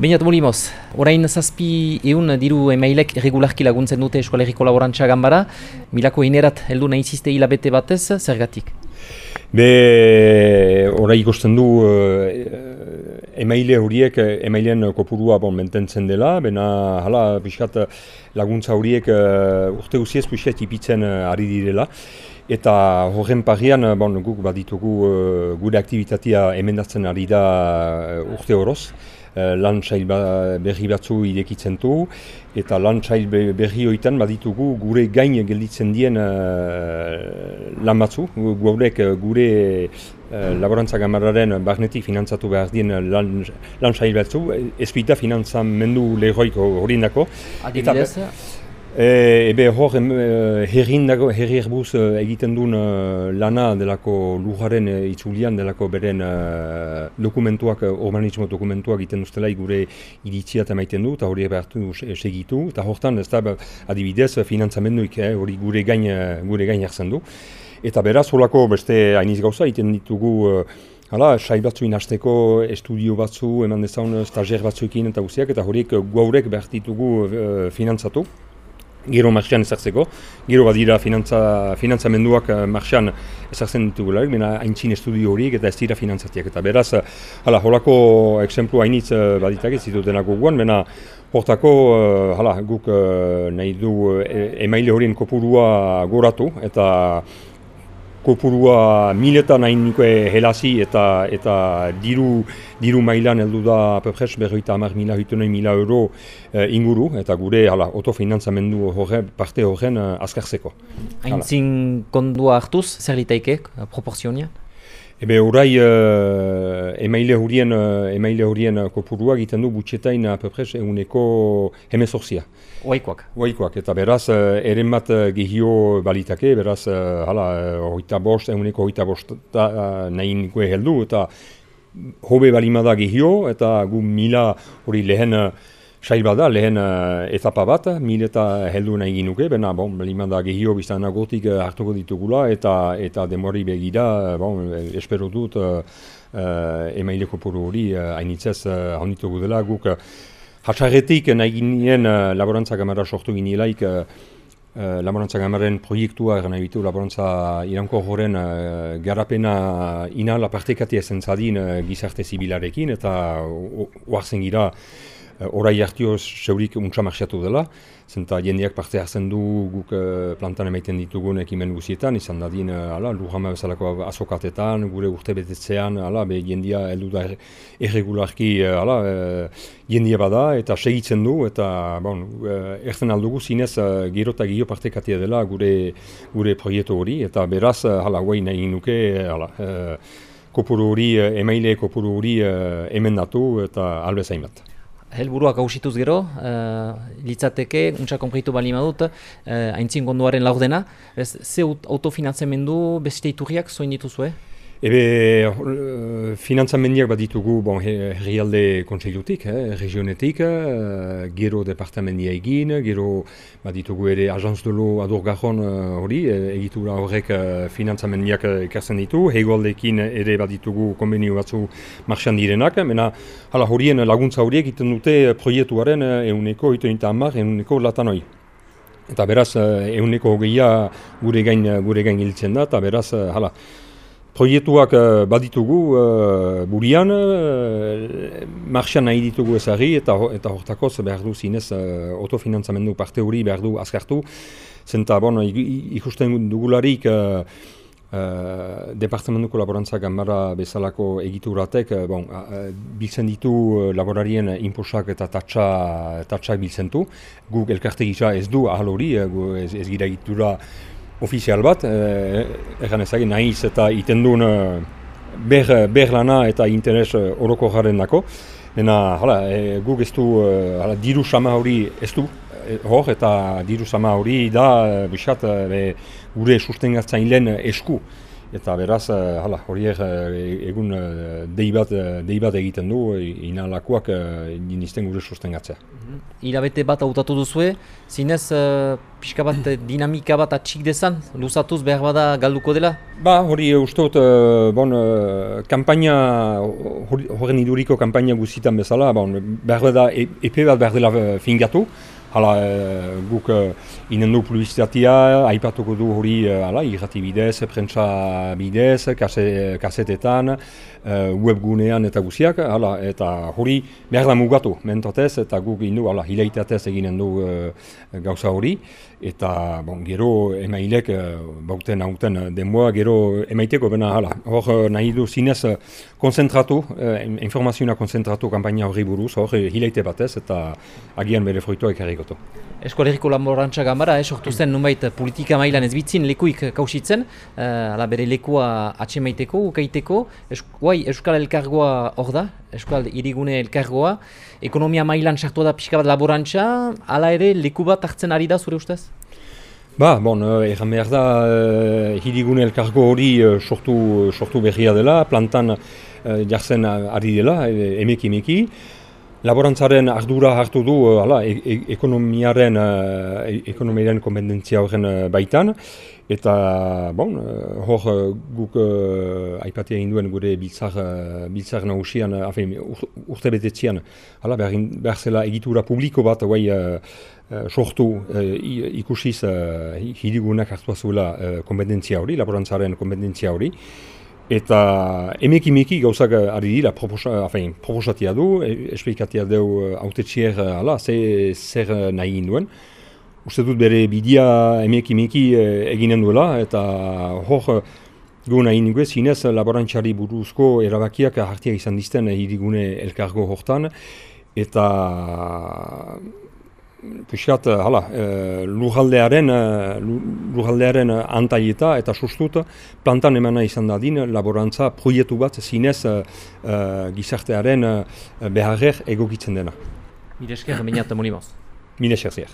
Bainat Molimoz, orain zazpi egun diru emailek regularki laguntzen dute eskualeriko laborantza gambara, milako inerat heldu nahi ziste hilabete batez, zergatik? Be, orai ikusten du uh, emaile horiek, emailean kopurua bon, mententzen dela, bena hala, biskat, laguntza horiek uh, urte guziez pixet ipitzen ari direla. Eta horren parian, bon, guk baditugu uh, gure aktivitatea emendatzen ari da uh, urte horoz. Eh, lan sail ba, berri batzu idekitzen du, eta lan sail berri horietan baditugu gure gain gelditzen dien uh, lan batzu, gure, gure uh, laborantza gamararen barnetik finantzatu behar dien lan, lan sail batzu, espita finantzamendu lehoiko hori. Adibidez? E, ebe hor, e, herrin dago, herri erbuz e, egiten duen e, lana delako lujaren e, itzulian delako beren e, dokumentuak, urbanismo dokumentuak egiten duztela gure iritzia eta maiten du, eta hori behartu segitu, eta hortan ez da ba, adibidez finantzamenduik hori gure gain, gure gain hartzen du. Eta beraz, holako beste hainiz gauza, egiten ditugu Hala, sai batzu inazteko estudio batzu, eman dezaun stagier batzuekin eta guztiak, eta horiek gaurek behar ditugu finantzatu gero marxan ezartzeko. Gero badira finantza, finantzamenduak uh, marxan ezartzen ditugularik, baina haintzin estudio horiek eta ez dira finantzatiak. Eta beraz, uh, hala, holako eksemplu hainitz uh, baditak ez ditutenak guguan, baina hortako hala, guk nahi du emaile horien kopurua goratu eta kopurua miletan nahi nuke helazi eta eta diru, diru mailan heldu da pepres berroita hamar mila hitune mila euro eh, inguru eta gure hala, autofinantzamendu horre, parte horren uh, azkarzeko. Haintzin kondua hartuz, zer litaike, proporzionia? Ebe orai uh, emaile horien, uh, emaile horien kopurua egiten du butxetain apepres eguneko hemezorzia. Oaikoak. Oaikoak, eta beraz uh, eren bat uh, gehio balitake, beraz uh, hala, uh, bost, eguneko hoita bost uh, nahi nikoe heldu, eta hobe balimada gehio, eta gu mila hori lehen Sail bada, lehen uh, etapa bat, mil eta heldu nahi ginuke, bena, bon, liman da gehio biztan agotik uh, hartuko ditugula, eta eta demori begira, uh, bon, espero dut, uh, uh, emaileko puru hori, uh, hainitzez, uh, dela, guk, uh, hatxarretik nahi ginen uh, laborantza gamara sortu ginielaik, uh, uh, laborantza gamaren proiektua, nahi bitu, laborantza iranko horren uh, garapena inala partekatia zentzadin uh, gizarte zibilarekin, eta oartzen gira, uh, orai hartio zeurik untsa marxatu dela, zenta jendeak parte hartzen du guk uh, plantan emaiten ditugun ekimen guzietan, izan dadin uh, ala, lujama bezalako azokatetan, gure urte betetzean, ala, be jendia heldu da erregularki ala, jendia bada eta segitzen du, eta bon, erzen aldugu zinez gero eta gio parte katea dela gure, gure proiektu hori, eta beraz, hala, guai nahi nuke, ala, kopuru hori, emaile kopuru hori emendatu eta albe zaimat helburuak gauzituz gero, uh, litzateke, untsa konkreitu bali madut, uh, haintzin gonduaren laudena, ze autofinantzemendu beste iturriak zoin dituzue? Ebe, uh, finantzamendiak bat ditugu bon, herrialde kontseilutik, eh, regionetik, uh, gero departamendia egin, gero bat ditugu ere Agence de l'eau ador gajon uh, hori, uh, egitura horrek uh, finantzamendiak ekartzen ditu, hegoaldekin ere bat ditugu konbenio batzu marxan direnak, mena hala horien laguntza horiek egiten dute proiektuaren uh, euneko, ito eta hamar, euneko latanoi. Eta beraz, uh, euneko hogeia gure gain, gure gain hiltzen da, eta beraz, uh, hala, Proiektuak uh, baditugu uh, burian, uh, marxian nahi ditugu ezari eta, eta hortakoz behar du zinez uh, autofinantzamendu parte hori behar du azkartu. Zenta, bon, ikusten dugularik uh, uh, Departamentuko Laborantza Gambara bezalako egituratek uh, bon, uh, biltzen ditu laborarien inposak eta tatsak biltzen du. Guk elkarte gisa ez du ahal hori, ez, ez gira egitura ofizial bat, eh, egan ezagin nahiz eta iten duen eh, ber, ber lana eta interes eh, oroko jaren dako. Ena, hala, e, guk ez du, hala, diru sama hori ez du, hor, eta diru sama hori da, bisat, gure sustengatzain lehen esku. Eta beraz, hala, horiek egun dei bat, dei bat egiten du, inalakoak dinisten gure sustengatzea. Mhm. Irabete bat hautatu duzue, zinez pixka bat dinamika bat atxik dezan, luzatuz behar bada galduko dela? Ba, hori ustot, bon, kampaina, horren iduriko kampaina guzitan bezala, bon, behar bada, e, epe bat behar dela fingatu, Hala, e, guk e, inen du publizitatea, aipatuko du hori e, hala, irrati bidez, prentsa bidez, kase, kasetetan, e, webgunean eta guziak, hala, eta hori behar da mugatu, mentatez, eta guk indu, hala, hileitatez eginen du e, gauza hori, eta bon, gero emailek, e, bauten hauten denboa, gero emaiteko bena, hala, hor nahi du zinez konzentratu, e, informazioa konzentratu kampaina hori buruz, hor hileite batez, eta agian bere fruitoa ekarrik goto. Eskolegiko laborantza gambara, eh, sortu zen nunbait politika mailan ez bitzin lekuik kausitzen, eh, ala bere lekua atxemaiteko, ukaiteko, guai Euskal Elkargoa hor da, Euskal Irigune Elkargoa, ekonomia mailan sartu da pixka bat laborantza, ala ere leku bat hartzen ari da zure ustez? Ba, bon, egan behar da, uh, hirigune elkargo hori uh, sortu, sortu berria dela, plantan uh, jartzen ari dela, emeki emeki, Laborantzaren ardura hartu du uh, ala, e e ekonomiaren, uh, ekonomiaren kompetentzia horren uh, baitan. Eta, bon, hor guk uh, aipatea induen gure biltzar, biltzar nahusian, uh, urte betetzean, ala, behar, behar zela egitura publiko bat, guai, uh, sortu uh, ikusiz uh, hirigunak hartu zuela uh, kompetentzia hori, laborantzaren kompetentzia hori. Eta emek imeki gauzak ari dira proposa, afen, proposatia du, e, esplikatia du e, haute txier ala, ze, zer nahi induen. Uste dut bere bidia emek imeki e, eginen duela, eta hor gu nahi ningue zinez laborantxari buruzko erabakiak hartia izan dizten hirigune elkargo hortan. Eta Piskat, eh, hala, e, lujaldearen, e, lujaldearen antaieta eta sustut plantan emana izan dadin laborantza proiektu bat zinez e, gizartearen e, beharrer egokitzen dena. Mire esker, minat, monimoz. Mire esker,